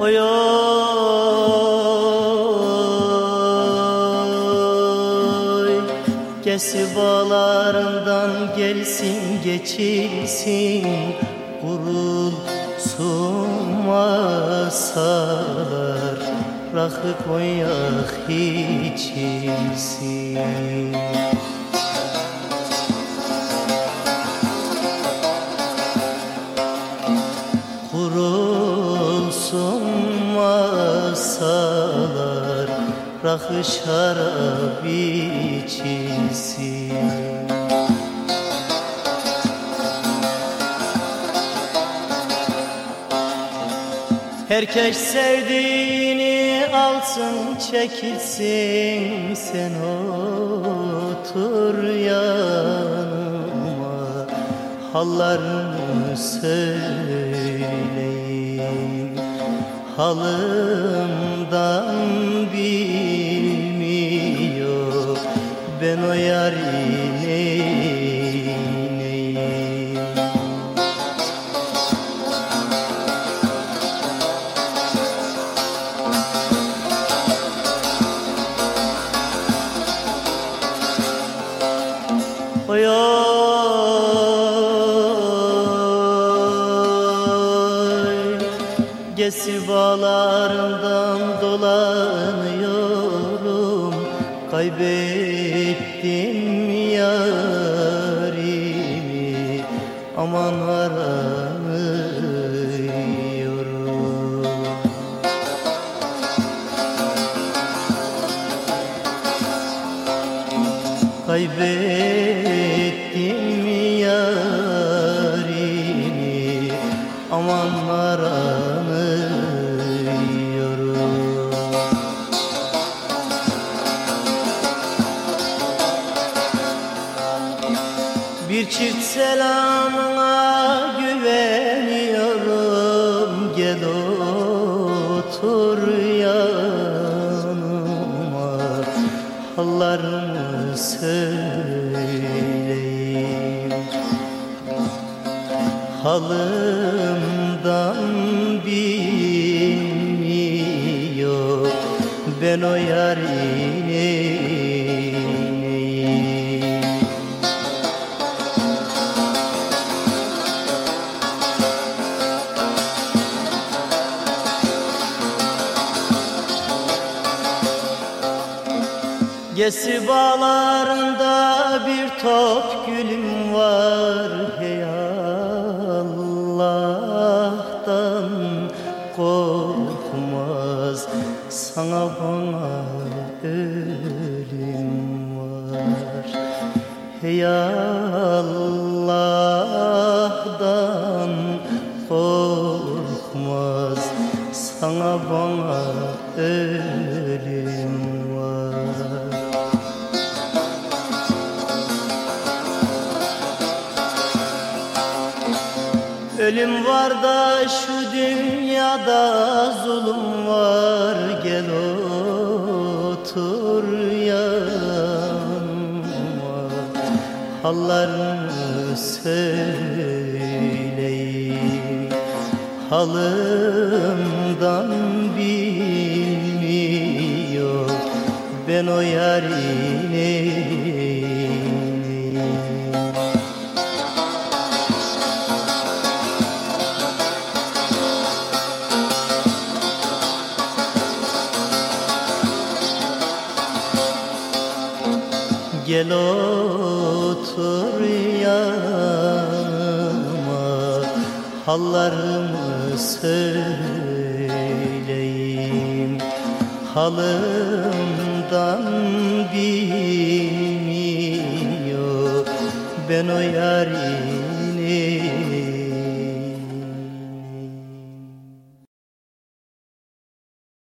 Oy oy Kesi bağlarından gelsin geçilsin Kurulsun masalar. Rakı konyak içilsin Rakı şarap içilsin. Herkes sevdiğini alsın çekilsin. Sen otur yanıma Hallarını söyleyeyim Halımdan bilmiyor Ben o yarini Gesi bağlarından dolanıyorum Kaybettim yarimi Aman aranıyorum Kaybettim Çift selamına güveniyorum. Gel otur yanıma. Hallarımı söyleyeyim. Halımdan bilmiyor. Ben o yarini Gesi bağlarında bir top gülüm var. Hey Allah'tan korkmaz. Sana bana ölüm var. Hey Allah'tan korkmaz. Sana bana ölüm Ölüm var da şu dünyada zulüm var. Gel otur yanıma. Hallarını söyleyeyim. Halımdan bilmiyor. Ben o yarini Gel otur yanıma Hallarımı söyleyeyim. Halımdan bilmiyor Ben o yarim